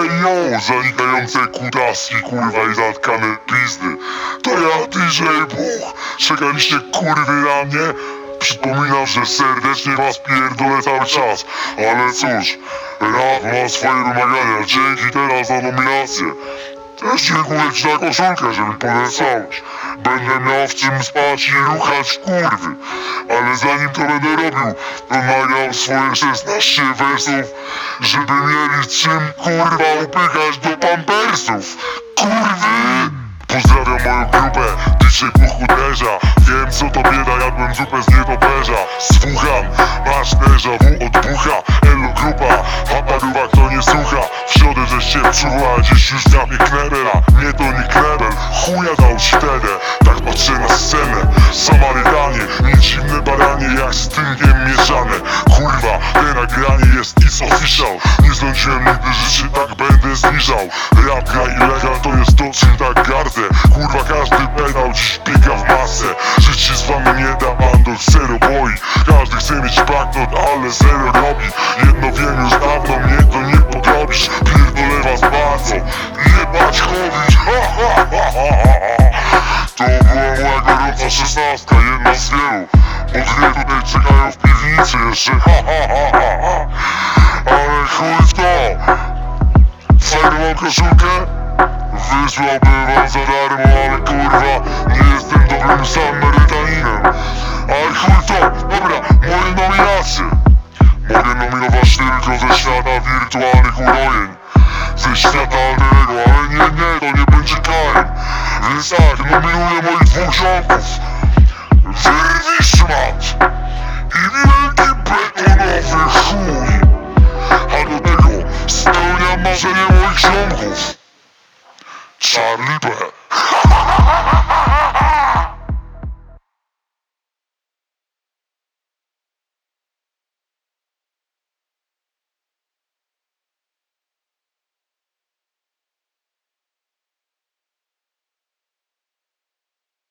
Ejo, zanikające kutaski, kurwa i zatkane pizdy. To ja, DJ Buch. Czekaliście kurwy na mnie? Przypominam, że serdecznie was pierdolę cały czas. Ale cóż, rap ma swoje wymagania. Dzięki teraz za nominację. Też dziękuję ci za koszulkę, że mi podesłałeś. Będę miał w czym spać i ruchać kurwy. Ale zanim to będę robił, to nagrał swoje 16 wersów, żeby mieli czym kurwa upychać do pampersów. Kurwy! Pozdrawiam moją grupę, DJ Puch uderza Wiem co to bieda, jadłem zupę z nietoperza Słucham, masz déjà vu od bucha Elo grupa, czuła, już drapie knebela Nie to nie knebel, chuja dał wtedy Tak patrzę na scenę, Samarytanie Nie dziwne baranie, jak z tynkiem mieszane Kurwa, te nagranie jest is official. Nie sądziłem nigdy, się tak będę zniżał. Rap gra i legal to jest to, czym tak gardzę. Kurwa, każdy pedał dziś biega w masę. Życie z wami nie da, bando zero boi. Każdy chce mieć backnote, ale zero robi. Jedno wiem już dawno, mnie to nie podrobisz Bo dwie tutaj czekają w piwnicy jeszcze. Ha, ha, ha, ha, ha. Ale chuj w to. Mam koszulkę? Wysłałbym wam za darmo, ale kurwa Nie jestem dobrym Samarytaninem. Ale chuj w to, dobra, moje nominacje. Mogę nominować tylko ze świata wirtualnych urojeń. Ze świata alternego, ale nie, nie, to nie będzie karem Więc tak, nominuję moich dwóch ziomków up. You need to get back on off your shoe. I don't think I'll stay in my. Charlie back.